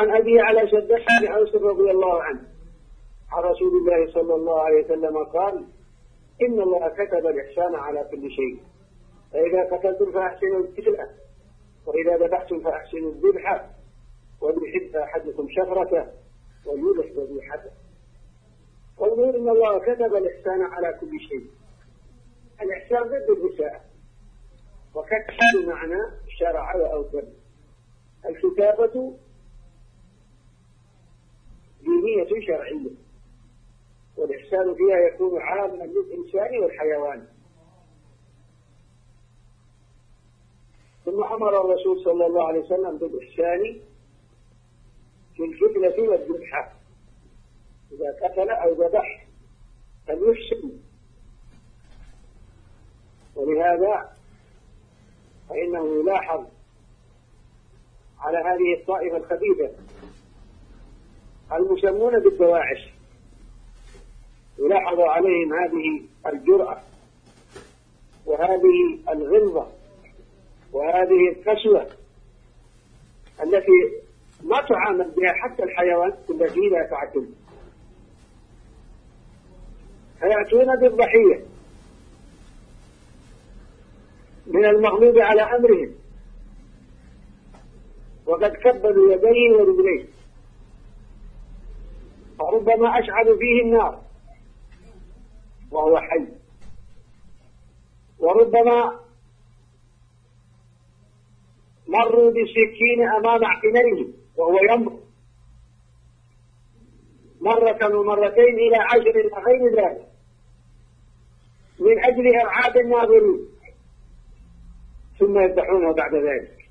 وعن أبي على شدة بن أوس رضي الله عنه. عن رسول الله صلى الله عليه وسلم قال إن الله كتب الإحسان على كل شيء. فإذا قتلتم فأحسنوا القتلة وإذا ذبحتم فأحسنوا الذبحة وليحب أحدكم شفرته وليلح ذبيحته. ويقول إن الله كتب الإحسان على كل شيء. الإحسان ضد الإساءة وكتب بمعنى شرع وأوجب الكتابة دينية شرعية والإحسان فيها يكون عاما للإنسان والحيوان. ثم أمر الرسول صلى الله عليه وسلم بالإحسان في الفتنة والذبحة إذا قتل أو ذبح فليحسن. ولهذا فإنه يلاحظ على هذه الطائفة الخبيثة المسمون بالدواعش. يلاحظ عليهم هذه الجرأة وهذه الغلظة وهذه القسوة التي ما تعامل بها حتى الحيوان التي لا تعتل. فيأتون بالضحية من المغلوب على أمرهم وقد كبلوا يديه ورجليه. فربما أشعل فيه النار. وهو حي. وربما مروا بالسكين أمام اعتنائه وهو يمر. مرة ومرتين إلى عشر وغير ذلك. من أجل إرعاب الناظرين. ثم يذبحونه بعد ذلك.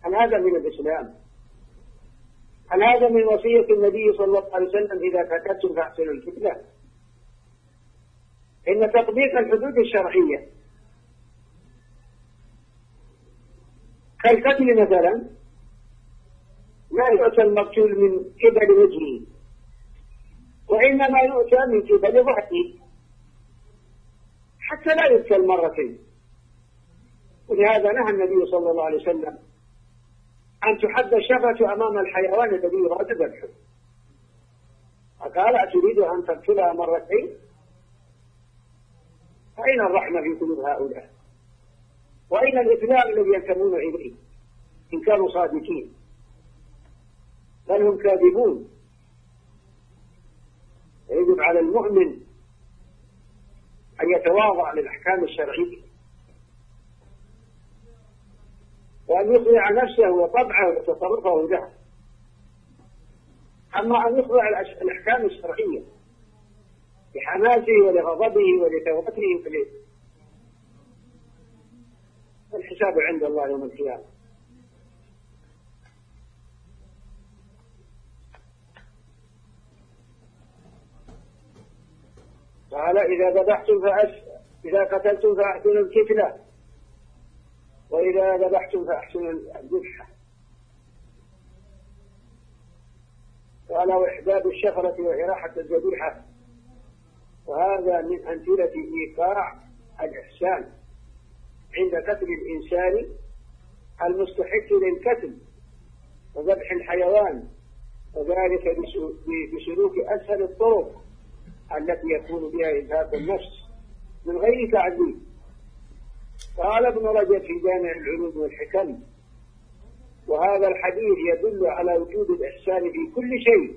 هل هذا من الإسلام؟ هل هذا من وصية النبي صلى الله عليه وسلم إذا فكرتم فأحسنوا الفتنة. إن تطبيق الحدود الشرعية كالقتل مثلا لا يؤتى المقتول من قبل وجهه وإنما يؤتى من قبل ضعفه حتى لا يقتل مرتين ولهذا نهى النبي صلى الله عليه وسلم أن تحد الشفة أمام الحيوان الذي يراد ذبحه فقال أتريد أن تقتلها مرتين؟ فأين الرحمة في قلوب هؤلاء؟ وأين الإسلام الذي ينتمون إليه؟ إن كانوا صادقين. بل هم كاذبون. يجب على المؤمن أن يتواضع للأحكام الشرعية. وأن يخضع نفسه وطبعه وتصرفه له أما أن يخضع الأحكام الشرعية لحماسه ولغضبه ولتوتره الحساب عند الله يوم القيامة. قال إذا ذبحتم فأس إذا قتلتم فأحسنوا الكتلة وإذا ذبحتم فأحسنوا الذبحة قال وإحباب الشفرة وإراحة الذبيحة وهذا من أمثلة إيقاع الإحسان عند قتل الإنسان المستحق للقتل وذبح الحيوان وذلك بسلوك أسهل الطرق التي يكون بها إذهاب النفس من غير تعذيب. قال ابن رجب في جامع العلوم والحكم وهذا الحديث يدل على وجود الإحسان في كل شيء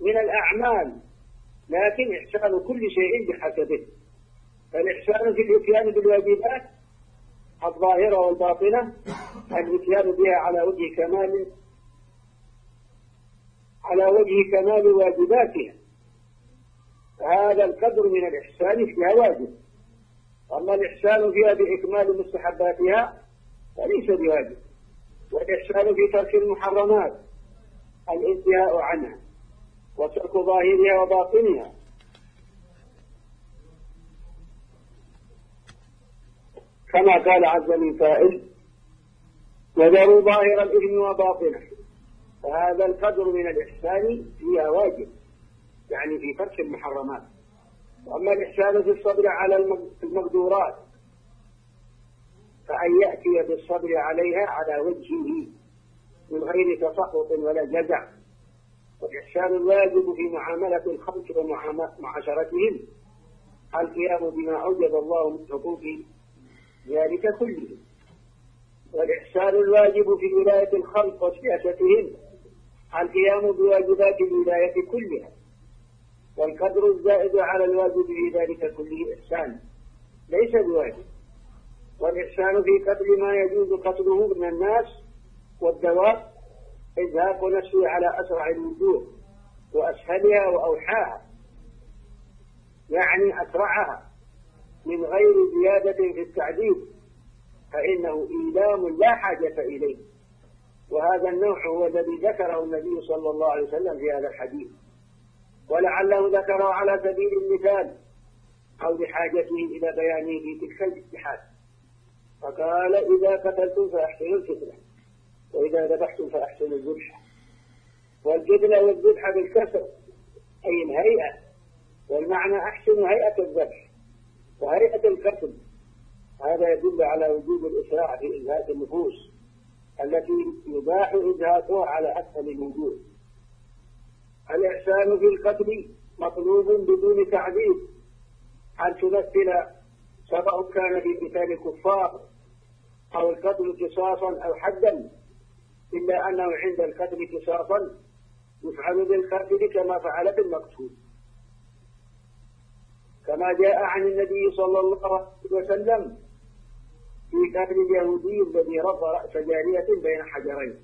من الأعمال لكن إحسان كل شيء بحسبه. فالإحسان في الإتيان بالواجبات الظاهرة والباطنة الإتيان بها على وجه كمال على وجه كمال واجباتها. هذا القدر من الإحسان فيها واجب. أما الإحسان فيها بإكمال مستحباتها فليس بواجب والإحسان في ترك المحرمات الانتهاء عنها وترك ظاهرها وباطنها. كما قال عز من قائل وذروا ظاهر الإثم وباطنه. فهذا القدر من الإحسان فيها واجب يعني في ترك المحرمات. وأما الإحسان في الصبر على المقدورات فأن يأتي بالصبر عليها على وجهه من غير تسخط ولا جزع. والإحسان الواجب في معاملة الخلق ومعاشرتهم القيام بما أوجب الله من حقوق ذلك كله. والإحسان الواجب في ولاية الخلق وسياستهم القيام بواجبات الولاية كلها. والقدر الزائد على الواجب في ذلك كله إحسان. ليس بواجب. والإحسان في قتل ما يجوز قتله من الناس والدواب إزهاق نفسه على أسرع الوجوه وأسهلها وأوحاها يعني أسرعها من غير زيادة في التعذيب فإنه إيلام لا حاجة إليه. وهذا النوع هو الذي ذكره النبي صلى الله عليه وسلم في هذا الحديث. ولعله ذكره على سبيل المثال أو لحاجته إلى بيانه في تلك الاتحاد. فقال إذا قتلتم فأحسنوا الفتنة وإذا ذبحتم فأحسنوا الذبح والجبلة والذبح بالكسر أي الهيئة. والمعنى أحسن هيئة الذبح وهيئة القتل. هذا يدل على وجود الإسراع في إزهاق النفوس التي يباح إزهاقها على أسهل الوجوه الإحسان في القتل مطلوب بدون تعذيب. أن تمثل سواء كان في قتال الكفار أو القتل قصاصا أو حدا؟ إلا أنه عند القتل قصاصا يفعل بالقاتل كما فعل بالمقتول. كما جاء عن النبي صلى الله عليه وسلم في قتل اليهودي الذي رد رأس جارية بين حجرين.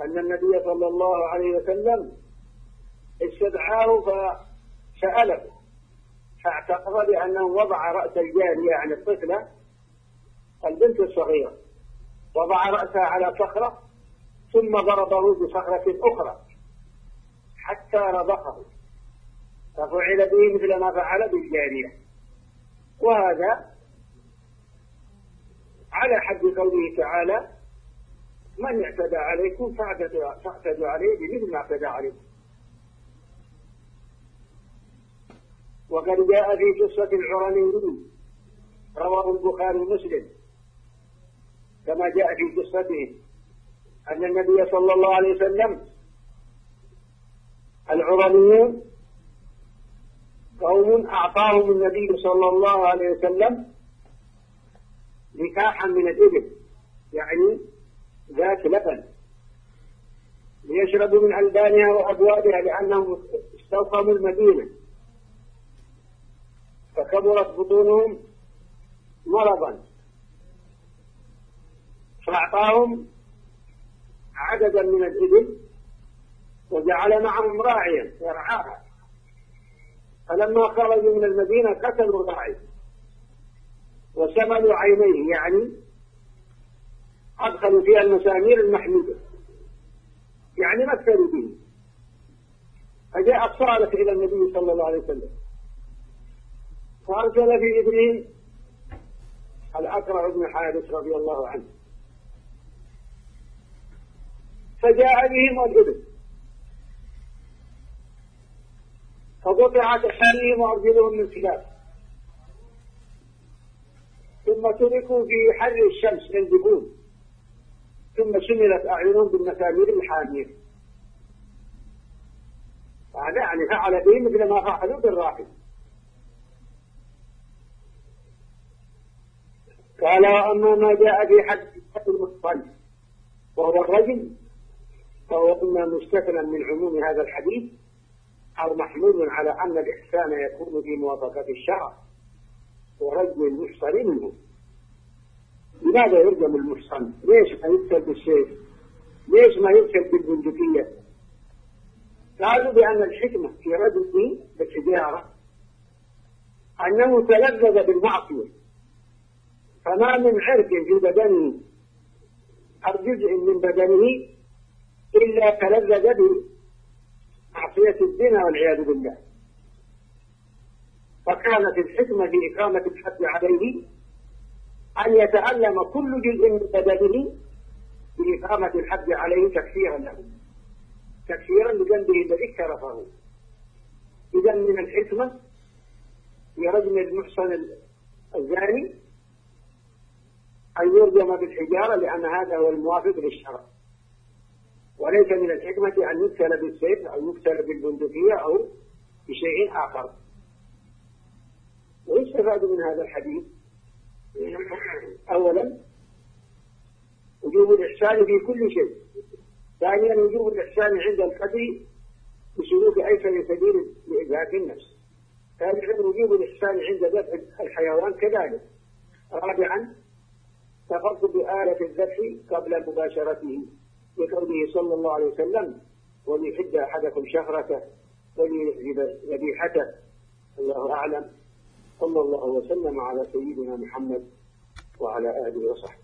أن النبي صلى الله عليه وسلم استدعاه فسأله فاعتقد بأنه وضع رأس الجارية عن الطفلة البنت الصغيرة وضع رأسها على صخرة ثم ضربه بصخرة أخرى حتى رضخه ففعل به مثل ما فعل بالجارية وهذا على حد قوله تعالى من اعتدى عليكم فاعتدوا عليه بمثل ما اعتدى عليكم. وقد جاء في قصة العراني رواه البخاري ومسلم. كما جاء في قصته أن النبي صلى الله عليه وسلم العرانيون قوم أعطاهم النبي صلى الله عليه وسلم نكاحا من الإبل. ليشربوا من ألبانها وأبوابها لأنهم استوقموا المدينة. فكبرت بطونهم مرضا. فأعطاهم عددا من الإبل وجعل معهم راعيا يرعاها فلما خرجوا من المدينة قتلوا الراعي وسملوا عينيه يعني أدخلوا فيها المسامير المحمودة. يعني مثلوا به. فجاء الصالح إلى النبي صلى الله عليه وسلم. فأرسل في ابنه الأكرع بن حارث رضي الله عنه. فجاء بهم الإبل فقطعت أحيانهم وأرجلهم من خلاف. ثم تركوا في حر الشمس ينزفون شملت أعينهم بالمسامير الحامية هذا يعني فعل به مثل ما فعلوا بالراحل قال أما ما جاء في حد المصطلح وهو الرجل فهو إما مستثنى من عموم هذا الحديث أو محمول على أن الإحسان يكون في موافقة الشرع ورجم المحصن منه. لماذا يرجم المحصن؟ ليش ما يقتل بالسيف؟ ليش ما يقتل بالبندقية؟ قالوا بأن الحكمة في رجمه بالحجارة أنه تلذذ بالمعصية فما من عرق في بدنه أو جزء من بدنه إلا تلذذ بمعصية الزنا والعياذ بالله فكانت الحكمة في إقامة الحد عليه أن يتألم كل جزء من بدنه بإقامة الحد عليه تكفيرا له. تكفيرا لذنبه الذي اكترفه. إذا من الحكمة في رجم المحصن الزاني أن يرجم بالحجارة لأن هذا هو الموافق للشرع. وليس من الحكمة أن يقتل بالسيف أو يقتل بالبندقية أو بشيء آخر. ويستفاد من هذا الحديث؟ أولا وجوب الإحسان في كل شيء. ثانيا وجوب الإحسان عند القتل بسلوك أيسر سبيل لإذهاب النفس. ثالثا وجوب الإحسان عند ذبح الحيوان كذلك. رابعا تفضل بآلة الذبح قبل مباشرته لقوله صلى الله عليه وسلم وليحد أحدكم شهرته وليذبح ذبيحته. الله أعلم. صلى الله وسلم على سيدنا محمد وعلى آله وصحبه.